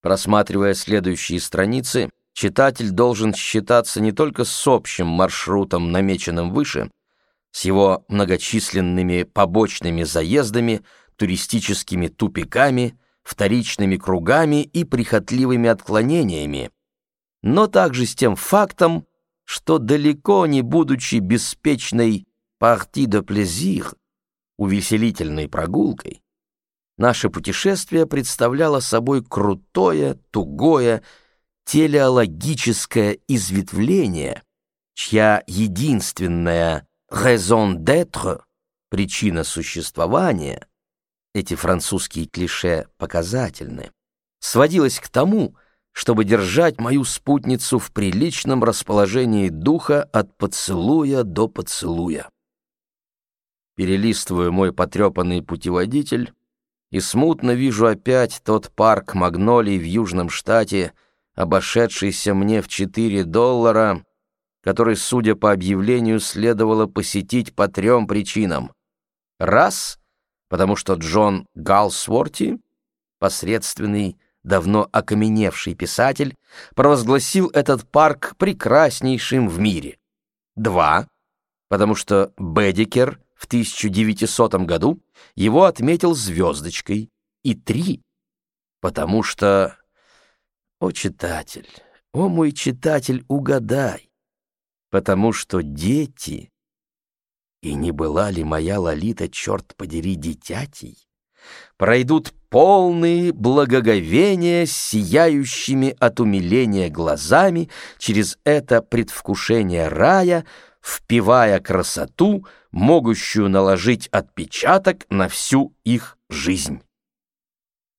Просматривая следующие страницы, читатель должен считаться не только с общим маршрутом, намеченным выше, с его многочисленными побочными заездами, туристическими тупиками, вторичными кругами и прихотливыми отклонениями, но также с тем фактом, что далеко не будучи беспечной «partie de plaisir» увеселительной прогулкой, наше путешествие представляло собой крутое, тугое, телеологическое изветвление, чья единственная raison d'être, причина существования, эти французские клише показательны, сводилась к тому, чтобы держать мою спутницу в приличном расположении духа от поцелуя до поцелуя. Перелистываю мой потрепанный путеводитель и смутно вижу опять тот парк магнолий в Южном штате, обошедшийся мне в 4 доллара, который, судя по объявлению, следовало посетить по трем причинам. Раз, потому что Джон Галсворти, посредственный, давно окаменевший писатель, провозгласил этот парк прекраснейшим в мире. Два, потому что Бедикер 1900 году его отметил звездочкой. И три, потому что... О, читатель, о, мой читатель, угадай, потому что дети... И не была ли моя Лолита, черт подери, дитятей? Пройдут полные благоговения сияющими от умиления глазами через это предвкушение рая, впивая красоту, могущую наложить отпечаток на всю их жизнь.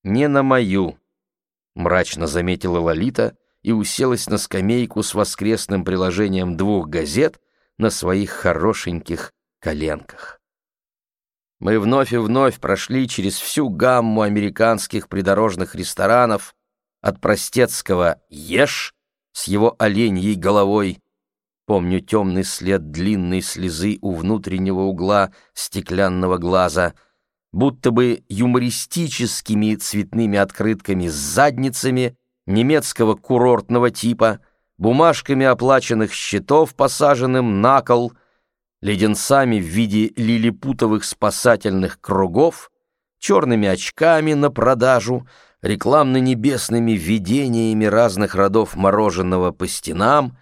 «Не на мою», — мрачно заметила Лолита и уселась на скамейку с воскресным приложением двух газет на своих хорошеньких коленках. Мы вновь и вновь прошли через всю гамму американских придорожных ресторанов, от простецкого «Ешь» с его оленьей головой, помню темный след длинной слезы у внутреннего угла стеклянного глаза, будто бы юмористическими цветными открытками с задницами немецкого курортного типа, бумажками оплаченных счетов, посаженным на кол — леденцами в виде лилипутовых спасательных кругов, черными очками на продажу, рекламно-небесными видениями разных родов мороженого по стенам,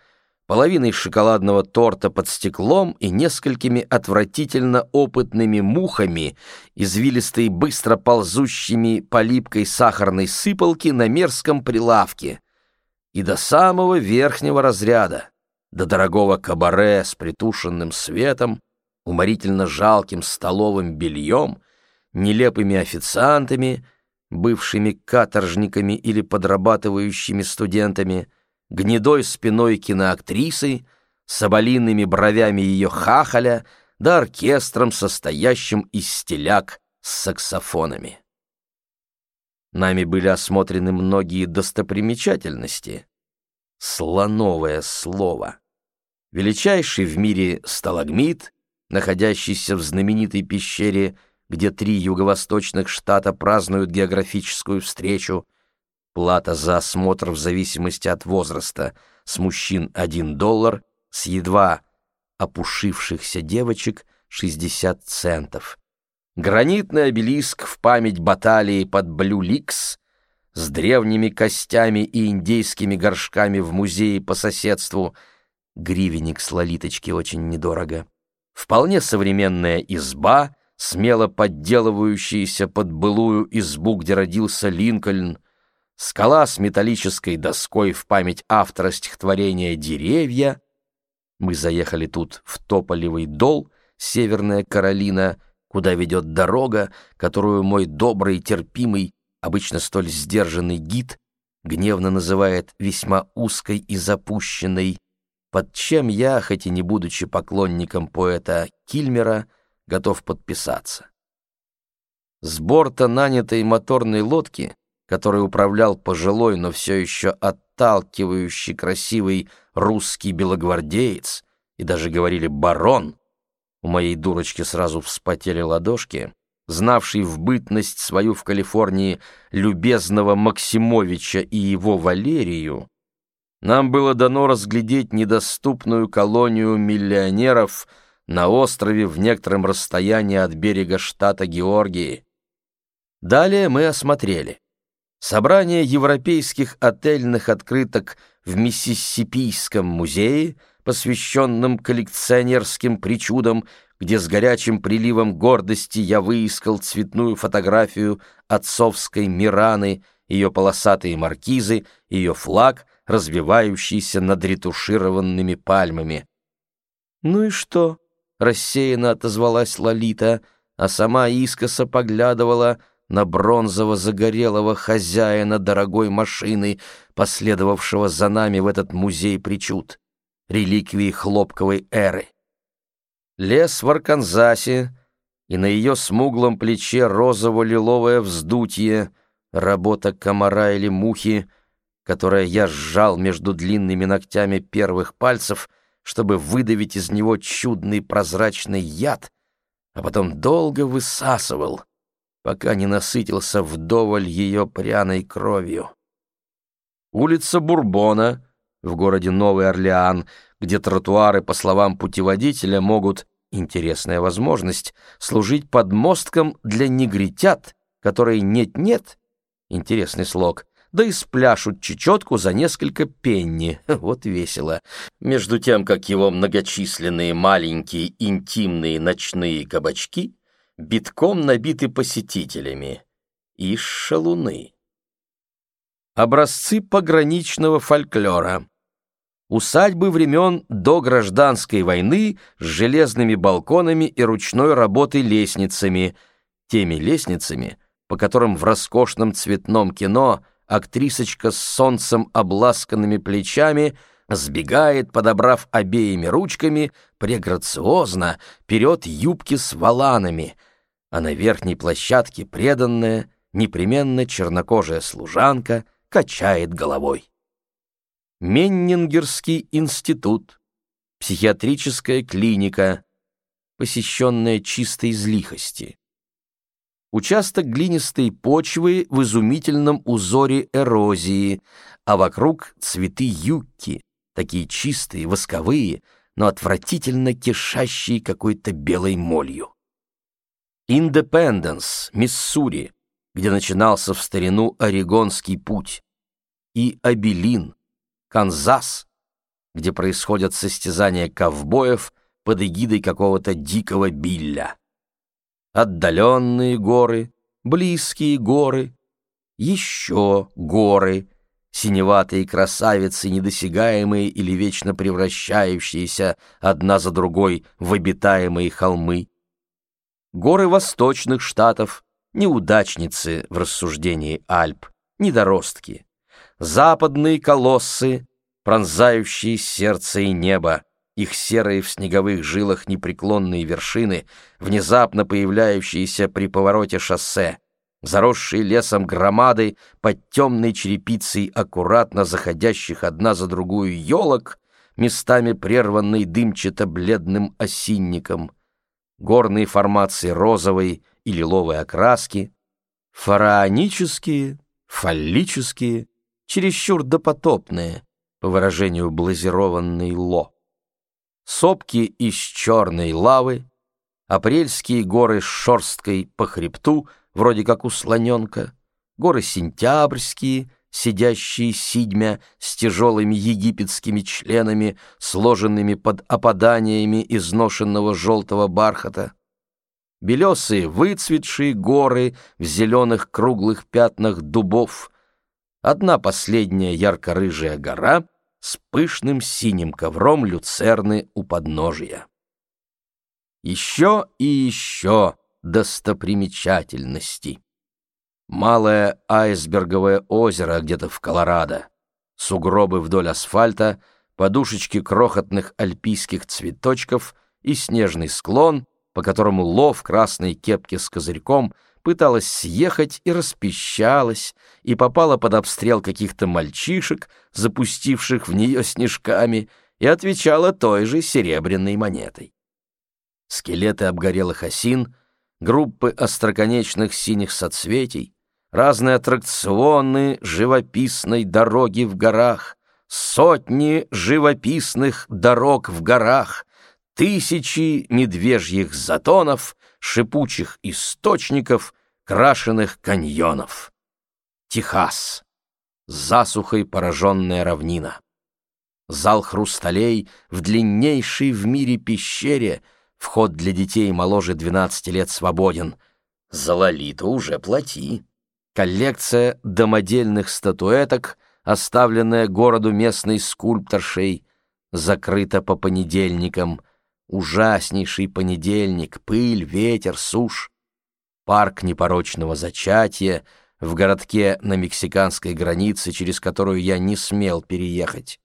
половиной шоколадного торта под стеклом и несколькими отвратительно опытными мухами, извилистой быстро ползущими по липкой сахарной сыпалке на мерзком прилавке, и до самого верхнего разряда до дорогого кабаре с притушенным светом, уморительно жалким столовым бельем, нелепыми официантами, бывшими каторжниками или подрабатывающими студентами, гнедой спиной киноактрисы, соболиными бровями ее хахаля, да оркестром, состоящим из стеляк с саксофонами. Нами были осмотрены многие достопримечательности, слоновое слово. Величайший в мире сталагмит, находящийся в знаменитой пещере, где три юго-восточных штата празднуют географическую встречу, плата за осмотр в зависимости от возраста, с мужчин 1 доллар, с едва опушившихся девочек 60 центов. Гранитный обелиск в память баталии под Блю-Ликс с древними костями и индейскими горшками в музее по соседству. Гривенник с лолиточки очень недорого. Вполне современная изба, смело подделывающаяся под былую избу, где родился Линкольн, скала с металлической доской в память автора стихотворения «Деревья». Мы заехали тут в Тополевый дол, Северная Каролина, куда ведет дорога, которую мой добрый, терпимый, обычно столь сдержанный гид гневно называет весьма узкой и запущенной, под чем я, хоть и не будучи поклонником поэта Кильмера, готов подписаться. С борта нанятой моторной лодки, которой управлял пожилой, но все еще отталкивающий красивый русский белогвардеец, и даже говорили «барон», у моей дурочки сразу вспотели ладошки, знавший в бытность свою в Калифорнии любезного Максимовича и его Валерию, нам было дано разглядеть недоступную колонию миллионеров на острове в некотором расстоянии от берега штата Георгии. Далее мы осмотрели собрание европейских отельных открыток в Миссисипийском музее, посвященном коллекционерским причудам, где с горячим приливом гордости я выискал цветную фотографию отцовской Мираны, ее полосатые маркизы, ее флаг, развивающийся над ретушированными пальмами. «Ну и что?» — рассеянно отозвалась Лолита, а сама искоса поглядывала — на бронзово-загорелого хозяина дорогой машины, последовавшего за нами в этот музей причуд, реликвии хлопковой эры. Лес в Арканзасе, и на ее смуглом плече розово-лиловое вздутие, работа комара или мухи, которое я сжал между длинными ногтями первых пальцев, чтобы выдавить из него чудный прозрачный яд, а потом долго высасывал — пока не насытился вдоволь ее пряной кровью. Улица Бурбона в городе Новый Орлеан, где тротуары, по словам путеводителя, могут, интересная возможность, служить подмостком для негритят, которые нет-нет, интересный слог, да и спляшут чечетку за несколько пенни. Вот весело. Между тем, как его многочисленные маленькие интимные ночные кабачки битком набиты посетителями. И шалуны. Образцы пограничного фольклора. Усадьбы времен до гражданской войны с железными балконами и ручной работой лестницами, теми лестницами, по которым в роскошном цветном кино актрисочка с солнцем обласканными плечами сбегает, подобрав обеими ручками, преграциозно, вперед юбки с валанами — а на верхней площадке преданная, непременно чернокожая служанка качает головой. Меннингерский институт, психиатрическая клиника, посещенная чистой из лихости. Участок глинистой почвы в изумительном узоре эрозии, а вокруг цветы юкки, такие чистые, восковые, но отвратительно кишащие какой-то белой молью. Индепенденс, Миссури, где начинался в старину Орегонский путь, и Абелин, Канзас, где происходят состязания ковбоев под эгидой какого-то дикого билля. Отдаленные горы, близкие горы, еще горы, синеватые красавицы, недосягаемые или вечно превращающиеся одна за другой в обитаемые холмы, горы восточных штатов, неудачницы в рассуждении Альп, недоростки, западные колоссы, пронзающие сердце и небо, их серые в снеговых жилах непреклонные вершины, внезапно появляющиеся при повороте шоссе, заросшие лесом громады под темной черепицей аккуратно заходящих одна за другую елок, местами прерванной дымчато-бледным осинником — горные формации розовой и лиловой окраски, фараонические, фаллические, чересчур допотопные, по выражению блазированной Ло. Сопки из черной лавы, апрельские горы с шерсткой по хребту, вроде как у слоненка, горы сентябрьские, сидящие сидьмя с тяжелыми египетскими членами, сложенными под опаданиями изношенного желтого бархата. Белесые выцветшие горы в зеленых круглых пятнах дубов. Одна последняя ярко-рыжая гора с пышным синим ковром люцерны у подножия. Еще и еще достопримечательностей. Малое айсберговое озеро где-то в Колорадо, сугробы вдоль асфальта, подушечки крохотных альпийских цветочков и снежный склон, по которому лов красной кепки с козырьком пыталась съехать и распищалась, и попала под обстрел каких-то мальчишек, запустивших в нее снежками, и отвечала той же серебряной монетой. Скелеты обгорелых осин — группы остроконечных синих соцветий, разные аттракционы живописной дороги в горах, сотни живописных дорог в горах, тысячи медвежьих затонов, шипучих источников, крашеных каньонов. Техас. Засухой пораженная равнина. Зал хрусталей в длиннейшей в мире пещере, вход для детей моложе 12 лет свободен. За Лолиту уже плати. Коллекция домодельных статуэток, оставленная городу местной скульпторшей, закрыта по понедельникам. Ужаснейший понедельник, пыль, ветер, сушь. Парк непорочного зачатия в городке на мексиканской границе, через которую я не смел переехать.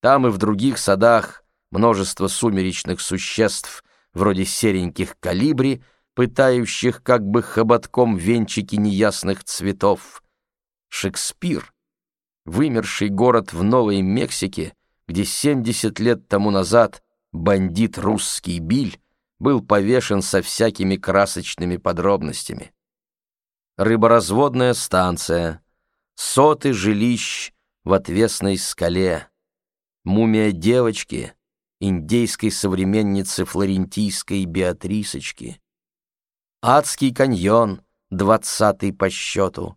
Там и в других садах множество сумеречных существ, вроде сереньких калибри, пытающих как бы хоботком венчики неясных цветов. Шекспир, вымерший город в Новой Мексике, где 70 лет тому назад бандит русский Биль был повешен со всякими красочными подробностями. Рыборазводная станция, соты жилищ в отвесной скале, мумия девочки, индейской современницы флорентийской Беатрисочки, адский каньон, двадцатый по счету,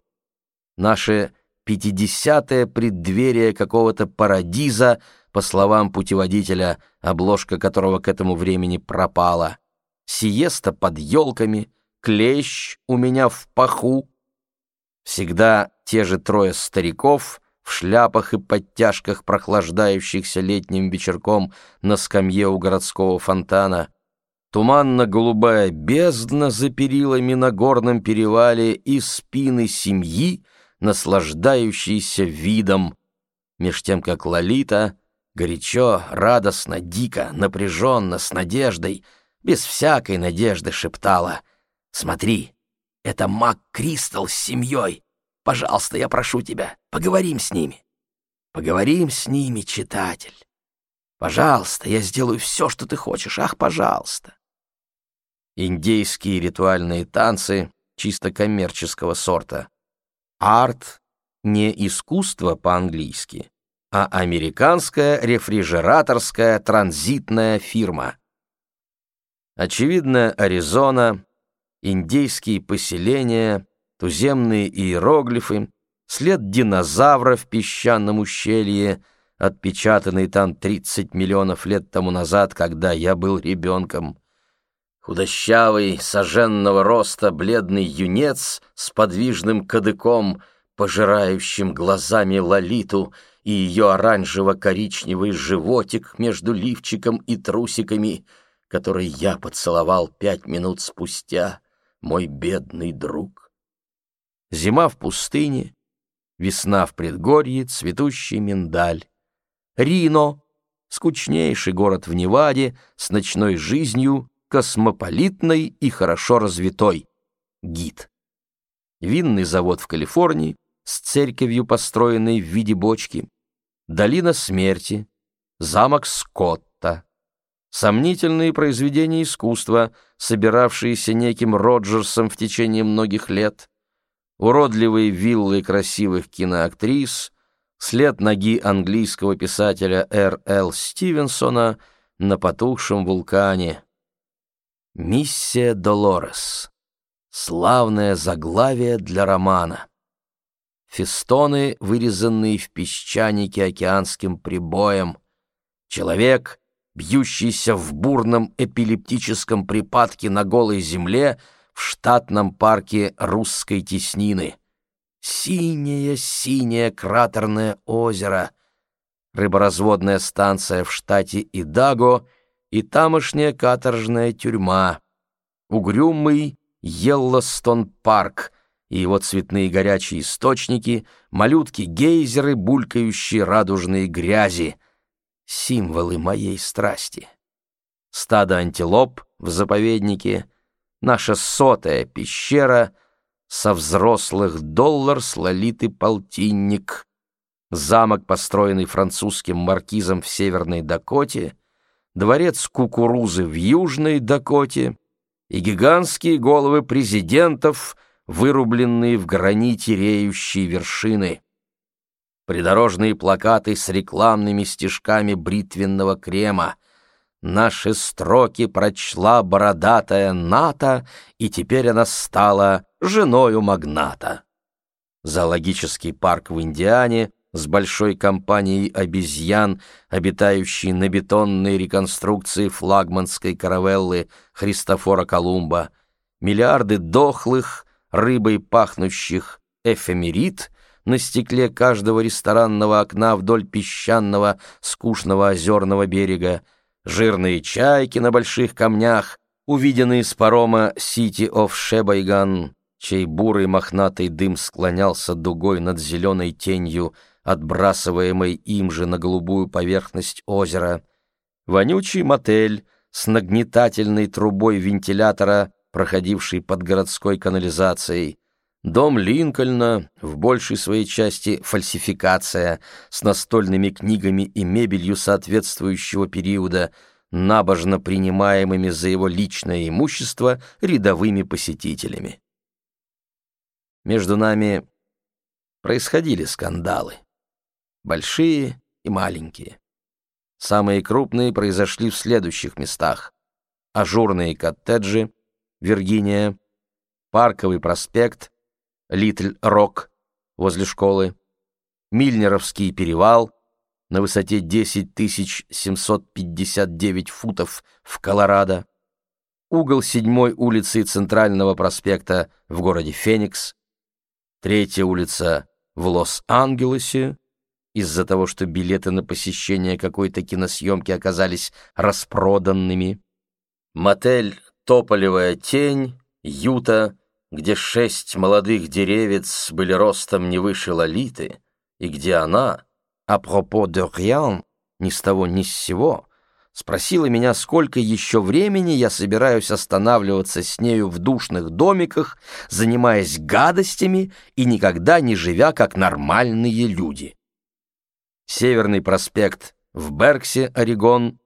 наше пятидесятое преддверие какого-то парадиза, по словам путеводителя, обложка которого к этому времени пропала, сиеста под елками, клещ у меня в паху, всегда те же трое стариков — в шляпах и подтяжках, прохлаждающихся летним вечерком на скамье у городского фонтана. Туманно-голубая бездна за перилами на горном перевале и спины семьи, наслаждающиеся видом, меж тем как Лолита горячо, радостно, дико, напряженно, с надеждой, без всякой надежды шептала «Смотри, это Мак Кристал с семьей, Пожалуйста, я прошу тебя, поговорим с ними. Поговорим с ними, читатель. Пожалуйста, я сделаю все, что ты хочешь. Ах, пожалуйста. Индейские ритуальные танцы чисто коммерческого сорта. Арт не искусство по-английски, а американская рефрижераторская транзитная фирма. Очевидно, Аризона, индейские поселения — туземные иероглифы, след динозавра в песчаном ущелье, отпечатанный там 30 миллионов лет тому назад, когда я был ребенком. Худощавый, соженного роста, бледный юнец с подвижным кадыком, пожирающим глазами Лолиту, и ее оранжево-коричневый животик между лифчиком и трусиками, который я поцеловал пять минут спустя, мой бедный друг. Зима в пустыне, весна в предгорье, цветущий миндаль. Рино — скучнейший город в Неваде с ночной жизнью, космополитной и хорошо развитой. Гид. Винный завод в Калифорнии с церковью, построенной в виде бочки. Долина смерти. Замок Скотта. Сомнительные произведения искусства, собиравшиеся неким Роджерсом в течение многих лет уродливые виллы красивых киноактрис, след ноги английского писателя Р. Л. Стивенсона на потухшем вулкане. Миссия Долорес. Славное заглавие для романа. Фестоны, вырезанные в песчанике океанским прибоем. Человек, бьющийся в бурном эпилептическом припадке на голой земле — в штатном парке русской теснины. Синее-синее кратерное озеро, рыборазводная станция в штате Идаго и тамошняя каторжная тюрьма, угрюмый Йеллостон-парк и его цветные горячие источники, малютки-гейзеры, булькающие радужные грязи, символы моей страсти. Стадо антилоп в заповеднике — наша сотая пещера, со взрослых доллар с полтинник, замок, построенный французским маркизом в Северной Дакоте, дворец кукурузы в Южной Дакоте и гигантские головы президентов, вырубленные в граните реющие вершины. Придорожные плакаты с рекламными стежками бритвенного крема. Наши строки прочла бородатая Ната, и теперь она стала женою магната. Зоологический парк в Индиане — с большой компанией обезьян, обитающей на бетонной реконструкции флагманской каравеллы Христофора Колумба, миллиарды дохлых, рыбой пахнущих эфемерит на стекле каждого ресторанного окна вдоль песчаного, скучного озерного берега, жирные чайки на больших камнях, увиденные с парома City of Шебайган, чей бурый мохнатый дым склонялся дугой над зеленой тенью отбрасываемой им же на голубую поверхность озера, вонючий мотель с нагнетательной трубой вентилятора, проходивший под городской канализацией, дом Линкольна, в большей своей части фальсификация, с настольными книгами и мебелью соответствующего периода, набожно принимаемыми за его личное имущество рядовыми посетителями. Между нами происходили скандалы большие и маленькие. Самые крупные произошли в следующих местах. Ажурные коттеджи, Виргиния, Парковый проспект, Литль-Рок возле школы, Мильнеровский перевал на высоте 10 759 футов в Колорадо, угол 7 улицы Центрального проспекта в городе Феникс, третья улица в Лос-Анджелесе, из-за того, что билеты на посещение какой-то киносъемки оказались распроданными. Мотель «Тополевая тень», Юта, где шесть молодых деревец были ростом не выше Лолиты, и где она, апропо де rien, ни с того ни с сего, спросила меня, сколько еще времени я собираюсь останавливаться с нею в душных домиках, занимаясь гадостями и никогда не живя как нормальные люди. Северный проспект в Берксе, Орегон,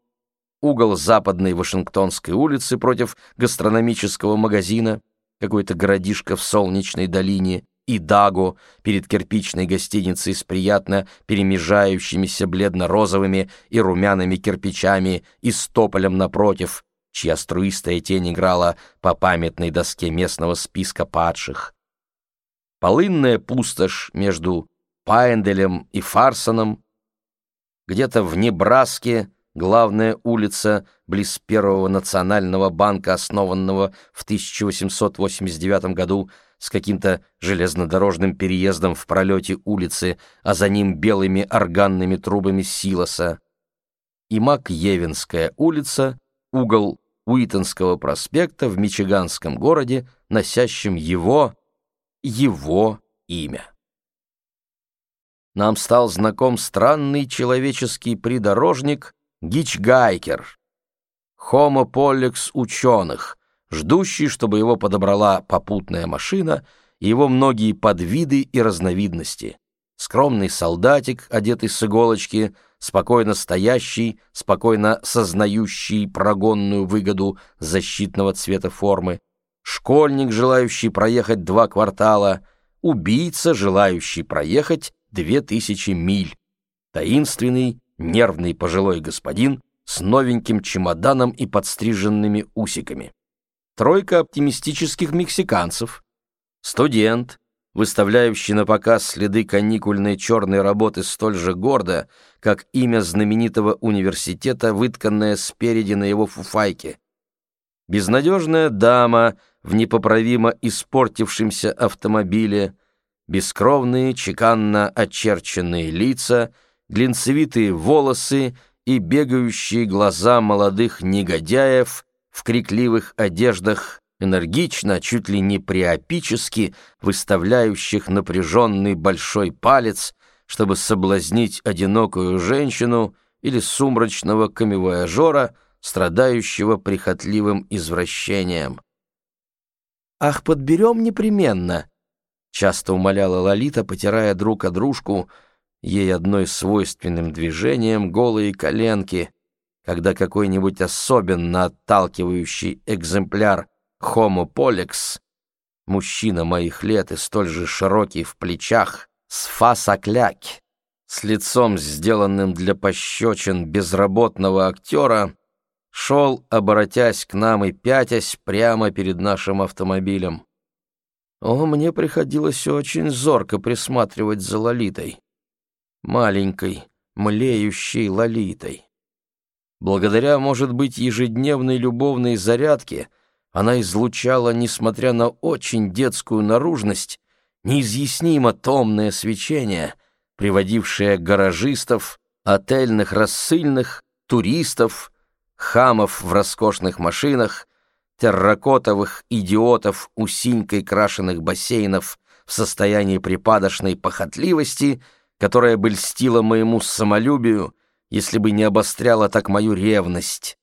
угол западной Вашингтонской улицы против гастрономического магазина, какой-то городишко в солнечной долине, и Даго перед кирпичной гостиницей с приятно перемежающимися бледно-розовыми и румяными кирпичами и с тополем напротив, чья струистая тень играла по памятной доске местного списка падших. Полынная пустошь между Пайенделем и Фарсоном, где-то в Небраске главная улица близ Первого национального банка, основанного в 1889 году с каким-то железнодорожным переездом в пролете улицы, а за ним белыми органными трубами силоса. И Макьевинская улица, угол Уитонского проспекта в мичиганском городе, носящем его, его имя нам стал знаком странный человеческий придорожник Гичгайкер, Homo pollex ученых, ждущий, чтобы его подобрала попутная машина и его многие подвиды и разновидности. Скромный солдатик, одетый с иголочки, спокойно стоящий, спокойно сознающий прогонную выгоду защитного цвета формы, школьник, желающий проехать два квартала, убийца, желающий проехать две тысячи миль. Таинственный, нервный пожилой господин с новеньким чемоданом и подстриженными усиками. Тройка оптимистических мексиканцев. Студент, выставляющий на показ следы каникульной черной работы столь же гордо, как имя знаменитого университета, вытканное спереди на его фуфайке. Безнадежная дама в непоправимо испортившемся автомобиле — бескровные, чеканно очерченные лица, глинцевитые волосы и бегающие глаза молодых негодяев в крикливых одеждах, энергично, чуть ли не приопически, выставляющих напряженный большой палец, чтобы соблазнить одинокую женщину или сумрачного камевояжера, страдающего прихотливым извращением. «Ах, подберем непременно!» Часто умоляла Лолита, потирая друг о дружку, ей одной свойственным движением голые коленки, когда какой-нибудь особенно отталкивающий экземпляр Homo pollex, мужчина моих лет и столь же широкий в плечах, с фасакляк, с лицом, сделанным для пощечин безработного актера, шел, оборотясь к нам и пятясь прямо перед нашим автомобилем. О, мне приходилось очень зорко присматривать за Лолитой. Маленькой, млеющей Лолитой. Благодаря, может быть, ежедневной любовной зарядке она излучала, несмотря на очень детскую наружность, неизъяснимо томное свечение, приводившее гаражистов, отельных рассыльных, туристов, хамов в роскошных машинах, терракотовых идиотов у синькой крашеных бассейнов в состоянии припадочной похотливости, которая бы льстила моему самолюбию, если бы не обостряла так мою ревность,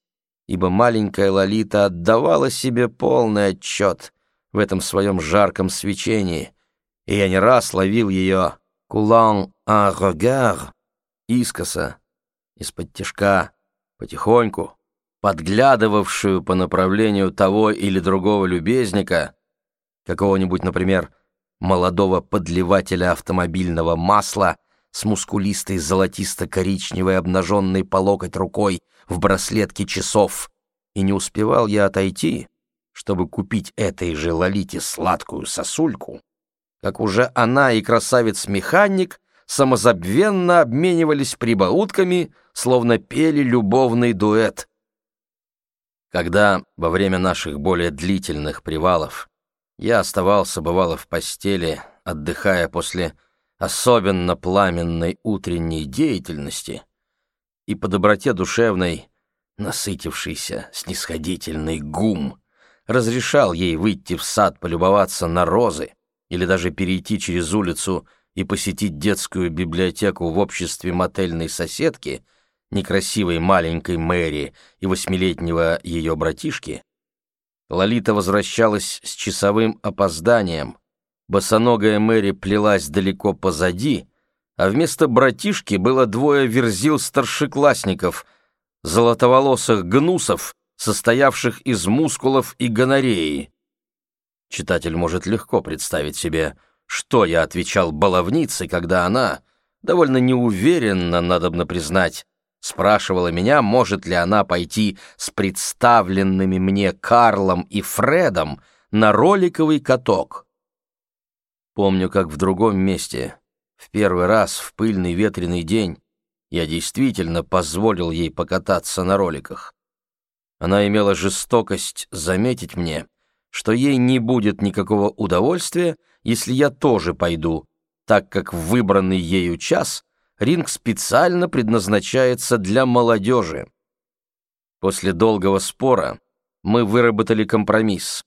ибо маленькая Лолита отдавала себе полный отчет в этом своем жарком свечении, и я не раз ловил ее «кулан а рогар» искоса, из-под тишка, потихоньку, подглядывавшую по направлению того или другого любезника, какого-нибудь, например, молодого подливателя автомобильного масла с мускулистой золотисто-коричневой обнаженной по локоть рукой в браслетке часов, и не успевал я отойти, чтобы купить этой же Лолите сладкую сосульку, как уже она и красавец-механик самозабвенно обменивались прибаутками, словно пели любовный дуэт. Когда во время наших более длительных привалов я оставался, бывало, в постели, отдыхая после особенно пламенной утренней деятельности, и по доброте душевной, насытившийся снисходительный гум, разрешал ей выйти в сад полюбоваться на розы, или даже перейти через улицу и посетить детскую библиотеку в обществе мотельной соседки, некрасивой маленькой Мэри и восьмилетнего ее братишки, Лолита возвращалась с часовым опозданием. Босоногая Мэри плелась далеко позади, а вместо братишки было двое верзил старшеклассников, золотоволосых гнусов, состоявших из мускулов и гонореи. Читатель может легко представить себе, что я отвечал баловнице, когда она, довольно неуверенно, надобно признать, спрашивала меня, может ли она пойти с представленными мне Карлом и Фредом на роликовый каток. Помню, как в другом месте, в первый раз в пыльный ветреный день, я действительно позволил ей покататься на роликах. Она имела жестокость заметить мне, что ей не будет никакого удовольствия, если я тоже пойду, так как в выбранный ею час ринг специально предназначается для молодежи. После долгого спора мы выработали компромисс.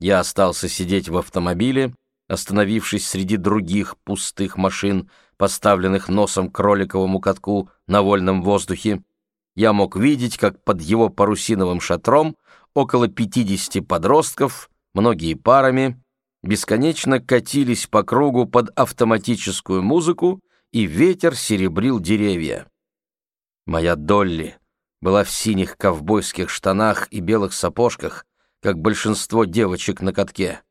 Я остался сидеть в автомобиле, остановившись среди других пустых машин, поставленных носом к кроликовому катку на вольном воздухе. Я мог видеть, как под его парусиновым шатром около 50 подростков, многие парами, бесконечно катились по кругу под автоматическую музыку, и ветер серебрил деревья. Моя Долли была в синих ковбойских штанах и белых сапожках, как большинство девочек на катке.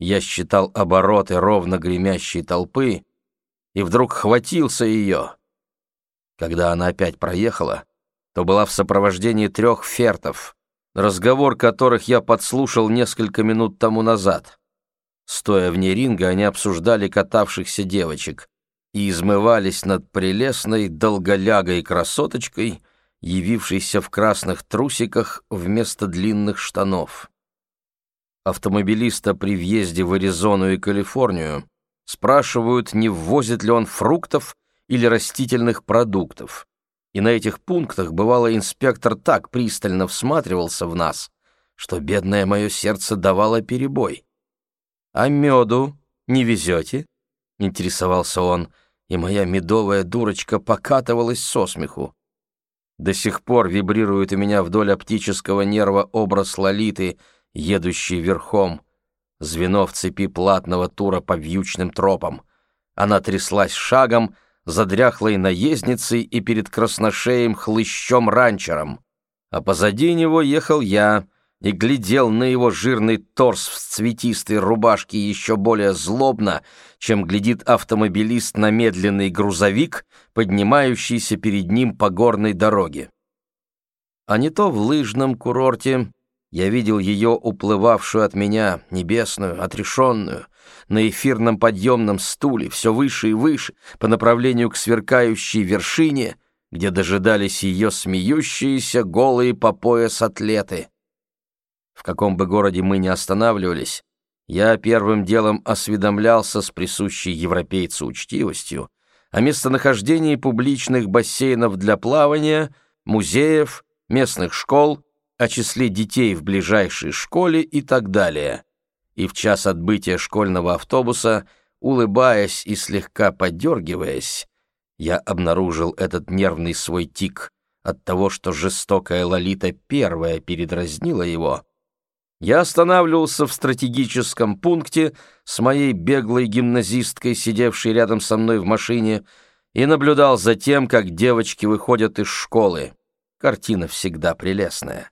Я считал обороты ровно гремящей толпы и вдруг хватился ее. Когда она опять проехала, то была в сопровождении трех фертов — разговор которых я подслушал несколько минут тому назад. Стоя вне ринга, они обсуждали катавшихся девочек и измывались над прелестной долголягой красоточкой, явившейся в красных трусиках вместо длинных штанов. Автомобилиста при въезде в Аризону и Калифорнию спрашивают, не ввозит ли он фруктов или растительных продуктов и на этих пунктах бывало инспектор так пристально всматривался в нас, что бедное мое сердце давало перебой. «А меду не везете?» — интересовался он, и моя медовая дурочка покатывалась со смеху. До сих пор вибрирует у меня вдоль оптического нерва образ Лолиты, едущей верхом, звено в цепи платного тура по вьючным тропам. Она тряслась шагом, за дряхлой наездницей и перед красношеем хлыщом-ранчером. А позади него ехал я, и глядел на его жирный торс в цветистой рубашке еще более злобно, чем глядит автомобилист на медленный грузовик, поднимающийся перед ним по горной дороге. А не то в лыжном курорте я видел ее уплывавшую от меня, небесную, отрешенную, на эфирном подъемном стуле, все выше и выше, по направлению к сверкающей вершине, где дожидались ее смеющиеся голые по пояс атлеты. В каком бы городе мы ни останавливались, я первым делом осведомлялся с присущей европейцу учтивостью о местонахождении публичных бассейнов для плавания, музеев, местных школ, о числе детей в ближайшей школе и так далее. И в час отбытия школьного автобуса, улыбаясь и слегка подергиваясь, я обнаружил этот нервный свой тик от того, что жестокая Лолита первая передразнила его — я останавливался в стратегическом пункте с моей беглой гимназисткой, сидевшей рядом со мной в машине, и наблюдал за тем, как девочки выходят из школы. Картина всегда прелестная.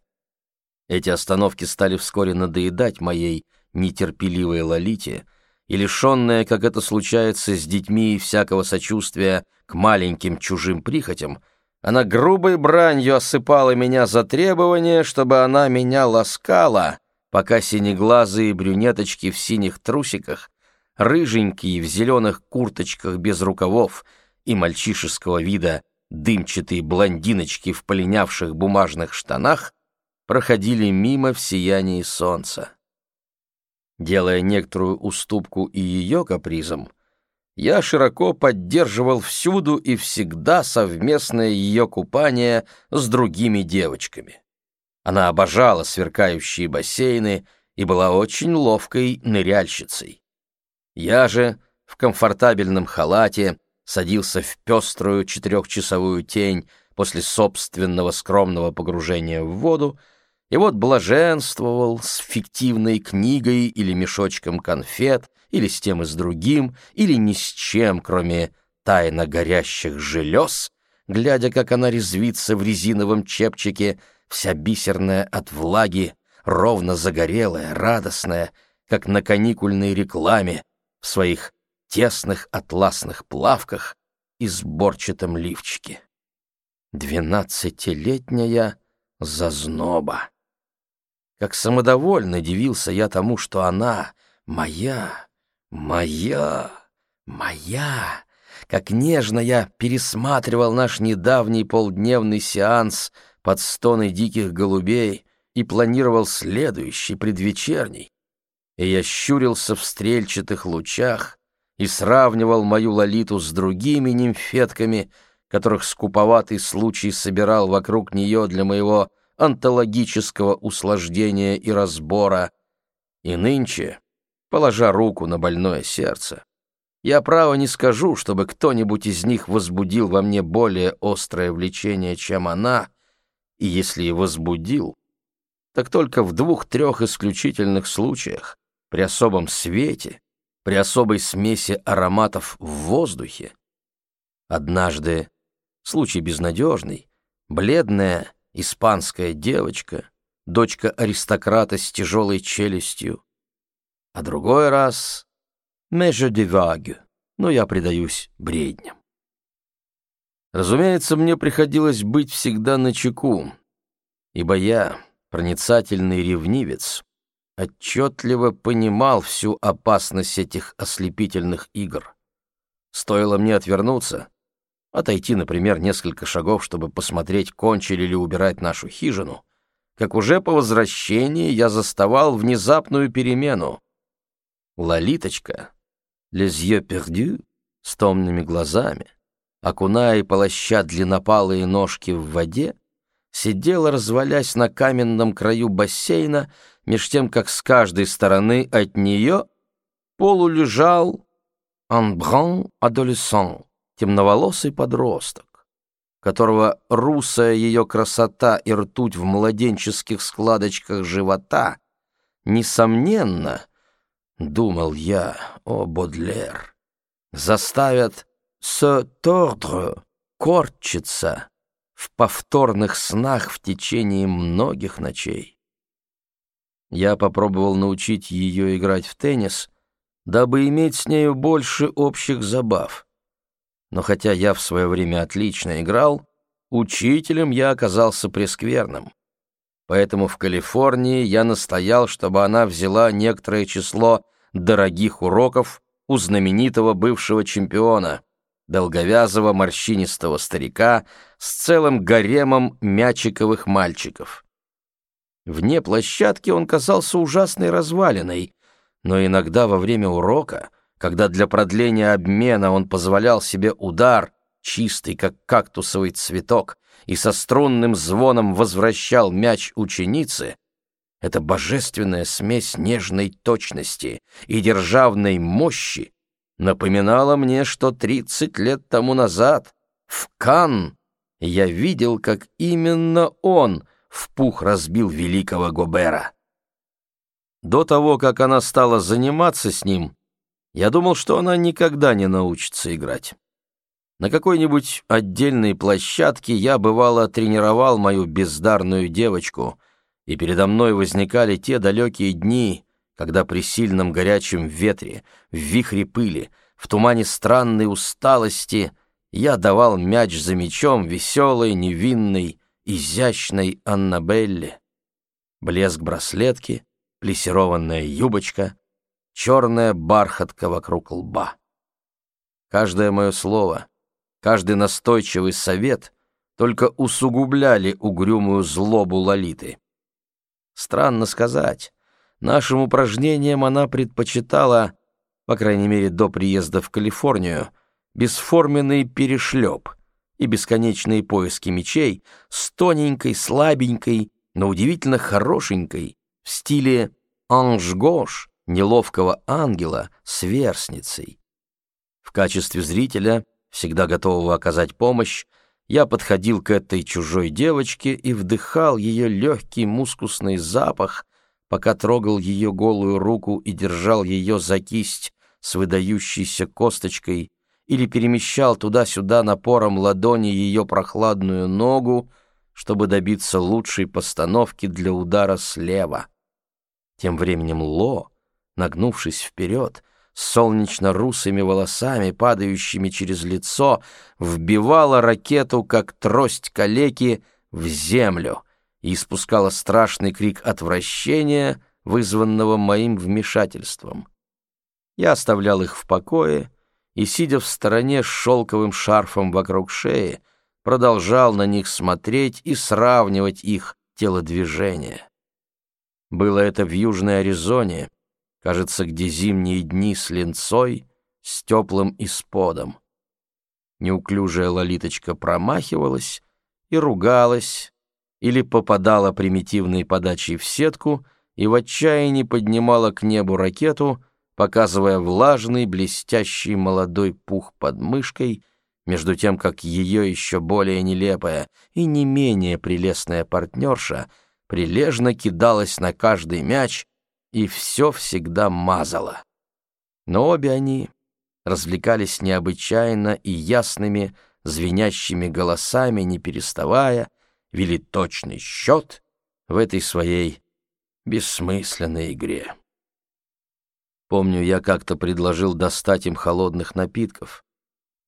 Эти остановки стали вскоре надоедать моей нетерпеливой Лолите, и лишенная, как это случается с детьми, всякого сочувствия к маленьким чужим прихотям, она грубой бранью осыпала меня за требование, чтобы она меня ласкала — пока синеглазые брюнеточки в синих трусиках, рыженькие в зеленых курточках без рукавов и мальчишеского вида дымчатые блондиночки в полинявших бумажных штанах проходили мимо в сиянии солнца. Делая некоторую уступку и ее капризам, я широко поддерживал всюду и всегда совместное ее купание с другими девочками. Она обожала сверкающие бассейны и была очень ловкой ныряльщицей. Я же в комфортабельном халате садился в пеструю четырехчасовую тень после собственного скромного погружения в воду и вот блаженствовал с фиктивной книгой или мешочком конфет, или с тем и с другим, или ни с чем, кроме тайно горящих желез, глядя, как она резвится в резиновом чепчике — вся бисерная от влаги, ровно загорелая, радостная, как на каникульной рекламе, в своих тесных атласных плавках и сборчатом лифчике. Двенадцатилетняя зазноба. Как самодовольно дивился я тому, что она моя, моя, моя. Как нежно я пересматривал наш недавний полдневный сеанс — под стоны диких голубей и планировал следующий, предвечерний. И я щурился в стрельчатых лучах и сравнивал мою Лолиту с другими нимфетками, которых скуповатый случай собирал вокруг нее для моего антологического услаждения и разбора. И нынче, положа руку на больное сердце, я право не скажу, чтобы кто-нибудь из них возбудил во мне более острое влечение, чем она, и если и возбудил, так только в двух-трех исключительных случаях, при особом свете, при особой смеси ароматов в воздухе. Однажды, случай безнадежный, бледная испанская девочка, дочка аристократа с тяжелой челюстью, а другой раз — «Меже дивагю», но я предаюсь бредням. Разумеется, мне приходилось быть всегда на чеку, ибо я, проницательный ревнивец, отчетливо понимал всю опасность этих ослепительных игр. Стоило мне отвернуться, отойти, например, несколько шагов, чтобы посмотреть, кончили ли убирать нашу хижину, как уже по возвращении я заставал внезапную перемену. Лолиточка, yeux perdus, с томными глазами, окуная и полоща длиннопалые ножки в воде, сидела, развалясь на каменном краю бассейна, меж тем, как с каждой стороны от нее полулежал анбран адолесцент, темноволосый подросток, которого русая ее красота и ртуть в младенческих складочках живота, несомненно, думал я, о Бодлер, заставят se tordre, корчиться в повторных снах в течение многих ночей. Я попробовал научить ее играть в теннис, дабы иметь с нею больше общих забав. Но хотя я в свое время отлично играл, учителем я оказался прескверным. Поэтому в Калифорнии я настоял, чтобы она взяла некоторое число дорогих уроков у знаменитого бывшего чемпиона, долговязого морщинистого старика с целым гаремом мячиковых мальчиков. Вне площадки он казался ужасной развалиной, но иногда во время урока, когда для продления обмена он позволял себе удар, чистый, как кактусовый цветок, и со струнным звоном возвращал мяч ученицы, эта божественная смесь нежной точности и державной мощи напоминала мне, что тридцать лет тому назад в Кан я видел, как именно он в пух разбил великого Гобера. До того, как она стала заниматься с ним, я думал, что она никогда не научится играть. На какой-нибудь отдельной площадке я, бывало, тренировал мою бездарную девочку, и передо мной возникали те далекие дни, когда при сильном горячем ветре, в вихре пыли, в тумане странной усталости я давал мяч за мячом веселой, невинной, изящной Аннабелле. Блеск браслетки, плесированная юбочка, черная бархатка вокруг лба. Каждое мое слово — Каждый настойчивый совет только усугубляли угрюмую злобу Лолиты. Странно сказать, нашим упражнениям она предпочитала, по крайней мере до приезда в Калифорнию, бесформенный перешлеп и бесконечные поиски мечей с тоненькой, слабенькой, но удивительно хорошенькой, в стиле «анж-гош», неловкого ангела с верстницей. В качестве зрителя — всегда готового оказать помощь, я подходил к этой чужой девочке и вдыхал ее легкий мускусный запах, пока трогал ее голую руку и держал ее за кисть с выдающейся косточкой или перемещал туда-сюда напором ладони ее прохладную ногу, чтобы добиться лучшей постановки для удара слева. Тем временем Ло, нагнувшись вперед, с солнечно-русыми волосами, падающими через лицо, вбивала ракету, как трость калеки, в землю и испускала страшный крик отвращения, вызванного моим вмешательством. Я оставлял их в покое и, сидя в стороне с шелковым шарфом вокруг шеи, продолжал на них смотреть и сравнивать их телодвижения. Было это в Южной Аризоне, кажется, где зимние дни с линцой, с теплым исподом. Неуклюжая лолиточка промахивалась и ругалась, или попадала примитивной подачей в сетку и в отчаянии поднимала к небу ракету, показывая влажный, блестящий молодой пух под мышкой, между тем, как ее еще более нелепая и не менее прелестная партнерша прилежно кидалась на каждый мяч, и все всегда мазало. Но обе они развлекались необычайно и ясными, звенящими голосами, не переставая, вели точный счет в этой своей бессмысленной игре. Помню, я как-то предложил достать им холодных напитков.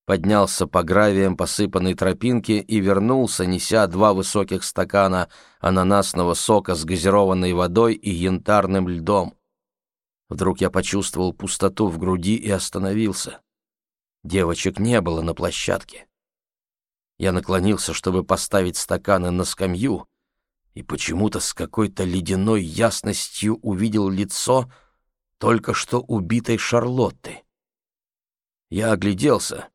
Поднялся по гравиям посыпанной тропинки и вернулся, неся два высоких стакана ананасного сока с газированной водой и янтарным льдом. Вдруг я почувствовал пустоту в груди и остановился. Девочек не было на площадке. Я наклонился, чтобы поставить стаканы на скамью, и почему-то с какой-то ледяной ясностью увидел лицо только что убитой Шарлотты. Я огляделся,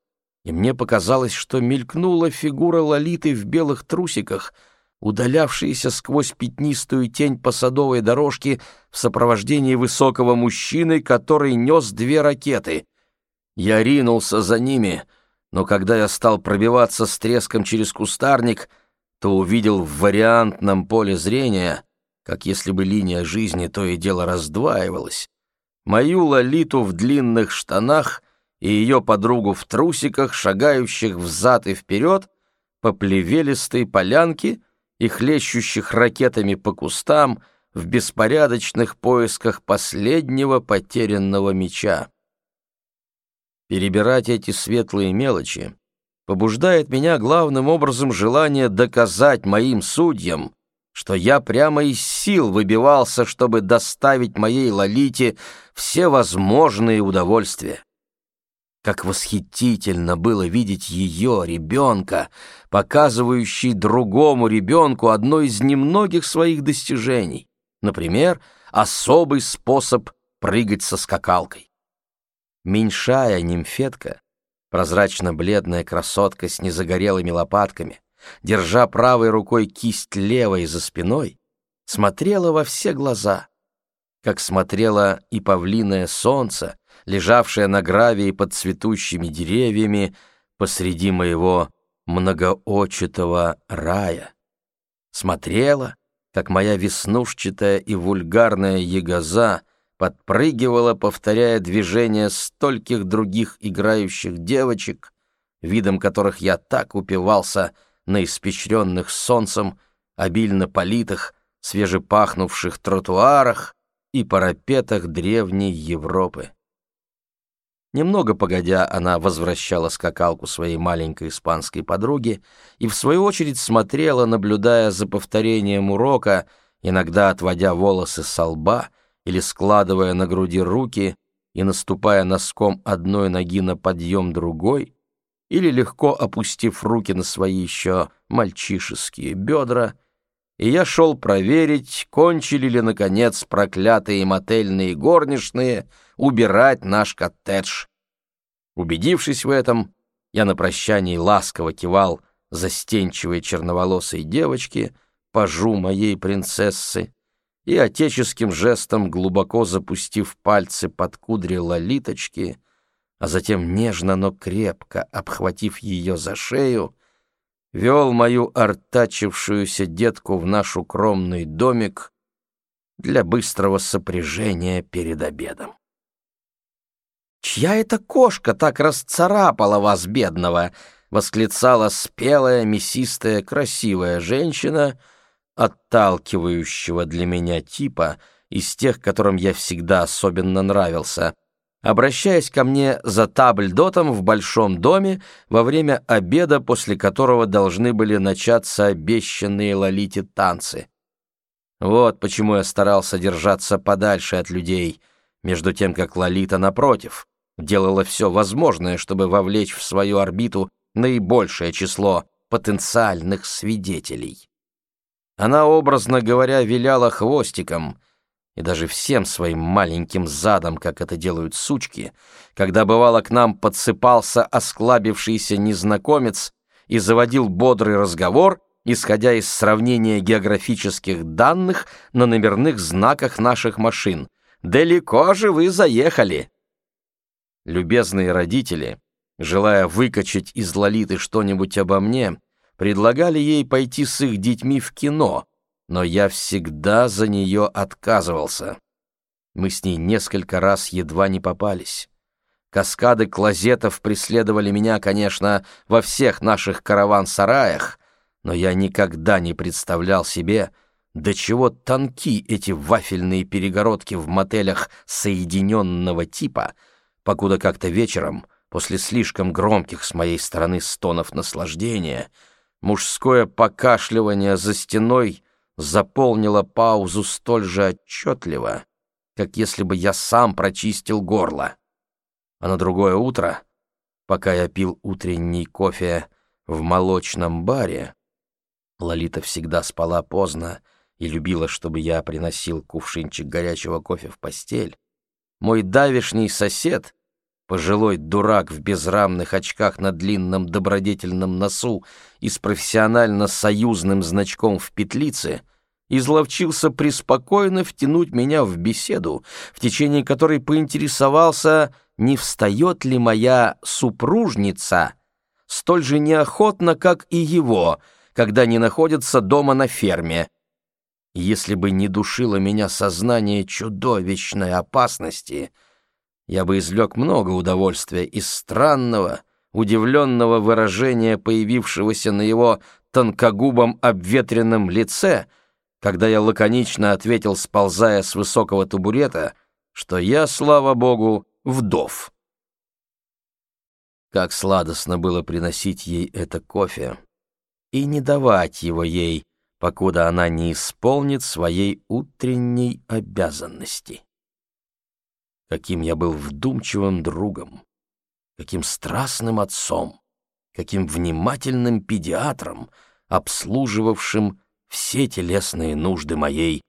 и мне показалось, что мелькнула фигура Лолиты в белых трусиках — удалявшиеся сквозь пятнистую тень по садовой дорожке в сопровождении высокого мужчины, который нес две ракеты. Я ринулся за ними, но когда я стал пробиваться с треском через кустарник, то увидел в вариантном поле зрения, как если бы линия жизни то и дело раздваивалась, мою Лолиту в длинных штанах и ее подругу в трусиках, шагающих взад и вперед по плевелистой полянке, и хлещущих ракетами по кустам в беспорядочных поисках последнего потерянного меча. Перебирать эти светлые мелочи побуждает меня главным образом желание доказать моим судьям, что я прямо из сил выбивался, чтобы доставить моей Лолите все возможные удовольствия. Как восхитительно было видеть ее, ребенка, показывающий другому ребенку одно из немногих своих достижений, например, особый способ прыгать со скакалкой. Меньшая нимфетка, прозрачно-бледная красотка с незагорелыми лопатками, держа правой рукой кисть левой за спиной, смотрела во все глаза, как смотрело и павлиное солнце, лежавшее на гравии под цветущими деревьями посреди моего многоочитого рая. Смотрела, как моя веснушчатая и вульгарная ягоза подпрыгивала, повторяя движения стольких других играющих девочек, видом которых я так упивался на испещренных солнцем, обильно политых, свежепахнувших тротуарах и парапетах древней Европы. Немного погодя, она возвращала скакалку своей маленькой испанской подруге и, в свою очередь, смотрела, наблюдая за повторением урока, иногда отводя волосы со лба или складывая на груди руки и наступая носком одной ноги на подъем другой, или легко опустив руки на свои еще мальчишеские бедра, и я шел проверить, кончили ли, наконец, проклятые мотельные горничные — убирать наш коттедж. Убедившись в этом, я на прощании ласково кивал застенчивой черноволосой девочке, пажу моей принцессы, и отеческим жестом, глубоко запустив пальцы под кудри лолиточки, а затем нежно, но крепко обхватив ее за шею, вел мою артачившуюся детку в наш укромный домик для быстрого сопряжения перед обедом. «Чья это кошка так расцарапала вас, бедного?» — восклицала спелая, мясистая, красивая женщина, отталкивающего для меня типа, из тех, которым я всегда особенно нравился, обращаясь ко мне за табльдотом в большом доме во время обеда, после которого должны были начаться обещанные Лолите танцы. Вот почему я старался держаться подальше от людей, между тем как Лолита, напротив, делала все возможное, чтобы вовлечь в свою орбиту наибольшее число потенциальных свидетелей. Она, образно говоря, виляла хвостиком и даже всем своим маленьким задом, как это делают сучки, когда, бывало, к нам подсыпался осклабившийся незнакомец и заводил бодрый разговор, исходя из сравнения географических данных на номерных знаках наших машин. «Далеко же вы заехали!» Любезные родители, желая выкачать из Лолиты что-нибудь обо мне, предлагали ей пойти с их детьми в кино, но я всегда за нее отказывался. Мы с ней несколько раз едва не попались. Каскады клозетов преследовали меня, конечно, во всех наших караван-сараях, но я никогда не представлял себе, до чего тонки эти вафельные перегородки в мотелях соединенного типа — покуда как-то вечером, после слишком громких с моей стороны стонов наслаждения, мужское покашливание за стеной заполнило паузу столь же отчетливо, как если бы я сам прочистил горло. А на другое утро, пока я пил утренний кофе в молочном баре, Лолита всегда спала поздно и любила, чтобы я приносил кувшинчик горячего кофе в постель, мой давишний сосед, пожилой дурак в безрамных очках на длинном добродетельном носу и с профессионально-союзным значком в петлице, изловчился преспокойно втянуть меня в беседу, в течение которой поинтересовался, не встает ли моя супружница столь же неохотно, как и его, когда не находится дома на ферме, если бы не душило меня сознание чудовищной опасности, я бы извлек много удовольствия из странного, удивленного выражения, появившегося на его тонкогубом обветренном лице, когда я лаконично ответил, сползая с высокого табурета, что я, слава богу, вдов. Как сладостно было приносить ей это кофе и не давать его ей, покуда она не исполнит своей утренней обязанности. Каким я был вдумчивым другом, каким страстным отцом, каким внимательным педиатром, обслуживавшим все телесные нужды моей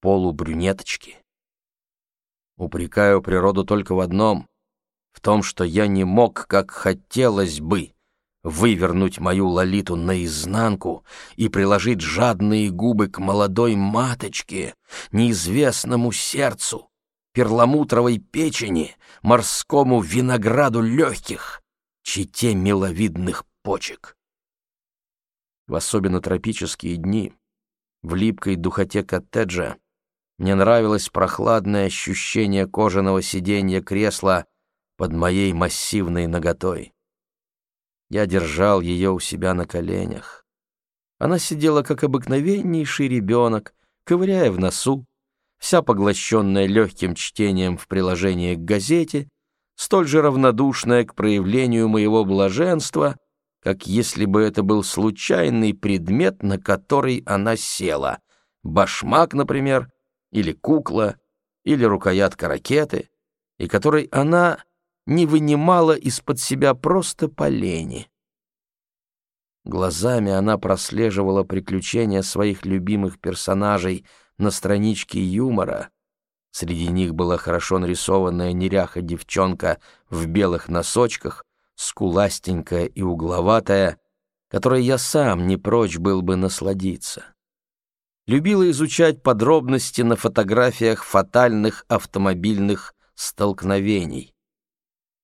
полубрюнеточки. Упрекаю природу только в одном — в том, что я не мог, как хотелось бы, вывернуть мою лолиту наизнанку и приложить жадные губы к молодой маточке, неизвестному сердцу, перламутровой печени, морскому винограду легких, чите миловидных почек. В особенно тропические дни, в липкой духоте коттеджа, мне нравилось прохладное ощущение кожаного сиденья кресла под моей массивной ноготой. Я держал ее у себя на коленях. Она сидела, как обыкновеннейший ребенок, ковыряя в носу, вся поглощенная легким чтением в приложении к газете, столь же равнодушная к проявлению моего блаженства, как если бы это был случайный предмет, на который она села. Башмак, например, или кукла, или рукоятка ракеты, и которой она не вынимала из-под себя просто полени. Глазами она прослеживала приключения своих любимых персонажей на страничке юмора. Среди них была хорошо нарисованная неряха девчонка в белых носочках, скуластенькая и угловатая, которой я сам не прочь был бы насладиться. Любила изучать подробности на фотографиях фатальных автомобильных столкновений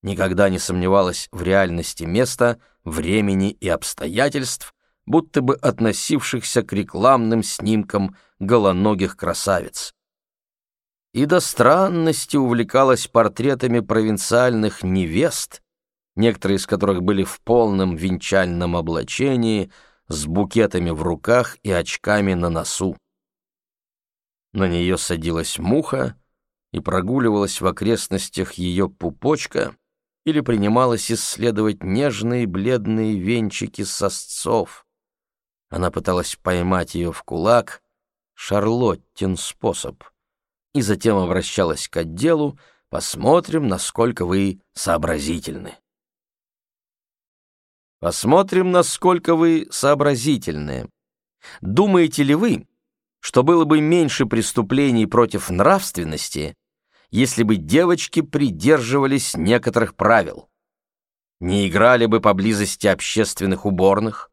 никогда не сомневалась в реальности места, времени и обстоятельств, будто бы относившихся к рекламным снимкам голоногих красавиц. И до странности увлекалась портретами провинциальных невест, некоторые из которых были в полном венчальном облачении, с букетами в руках и очками на носу. На нее садилась муха и прогуливалась в окрестностях ее пупочка, или принималась исследовать нежные бледные венчики сосцов. Она пыталась поймать ее в кулак, Шарлоттин способ, и затем обращалась к отделу, посмотрим, насколько вы сообразительны. Посмотрим, насколько вы сообразительны. Думаете ли вы, что было бы меньше преступлений против нравственности, если бы девочки придерживались некоторых правил. Не играли бы поблизости общественных уборных,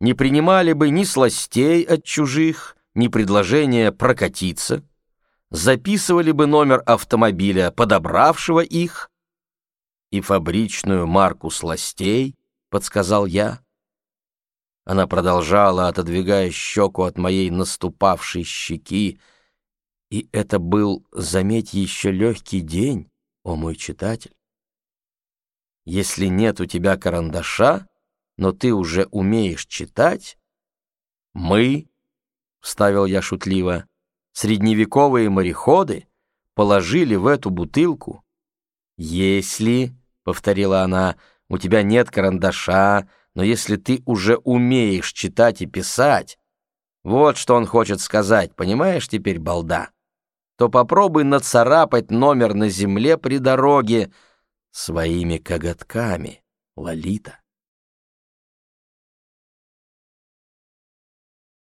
не принимали бы ни сластей от чужих, ни предложения прокатиться, записывали бы номер автомобиля, подобравшего их, и фабричную марку сластей, подсказал я. Она продолжала, отодвигая щеку от моей наступавшей щеки, и это был, заметь, еще легкий день, о мой читатель. Если нет у тебя карандаша, но ты уже умеешь читать, мы, — вставил я шутливо, — средневековые мореходы положили в эту бутылку. Если, — повторила она, — у тебя нет карандаша, но если ты уже умеешь читать и писать, вот что он хочет сказать, понимаешь теперь, балда? то попробуй нацарапать номер на земле при дороге своими коготками, Лолита.